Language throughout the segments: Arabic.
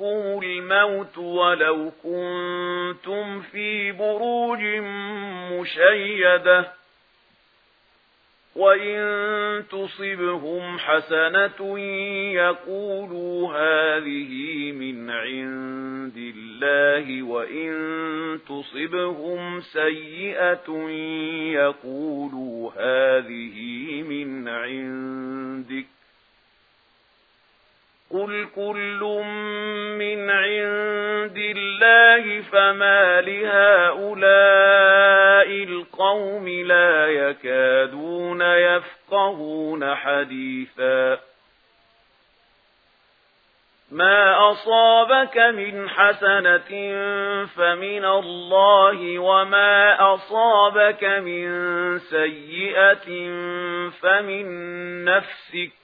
يَأْتِيَنَّكُمُ الْمَوْتُ وَلَوْ كُنْتُمْ فِي بُرُوجٍ مُشَيَّدَةٍ وَإِن تُصِبْهُمْ حَسَنَةٌ يَقُولُوا هَذِهِ مِنْ عِنْدِ اللَّهِ وَإِن تُصِبْهُمْ سَيِّئَةٌ يَقُولُوا هَذِهِ مِنْ عِنْدِكَ قُلْ كُلٌّ مِنْ عِنْدِ اللَّهِ فَمَا لِهَؤُلَاءِ الْقَوْمِ لَا يَكَادُونَ يَفْقَهُونَ حَدِيثًا مَا أَصَابَكَ مِنْ حَسَنَةٍ فَمِنَ اللَّهِ وَمَا أَصَابَكَ مِنْ سَيِّئَةٍ فَمِنْ نَفْسِكَ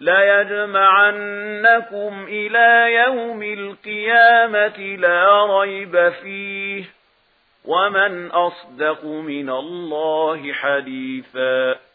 لَيَجْمَعَنَّكُمْ إِلَى يَوْمِ الْقِيَامَةِ لَا رَيْبَ فِيهِ وَمَنْ أَصْدَقُ مِنَ اللَّهِ حَدِيثًا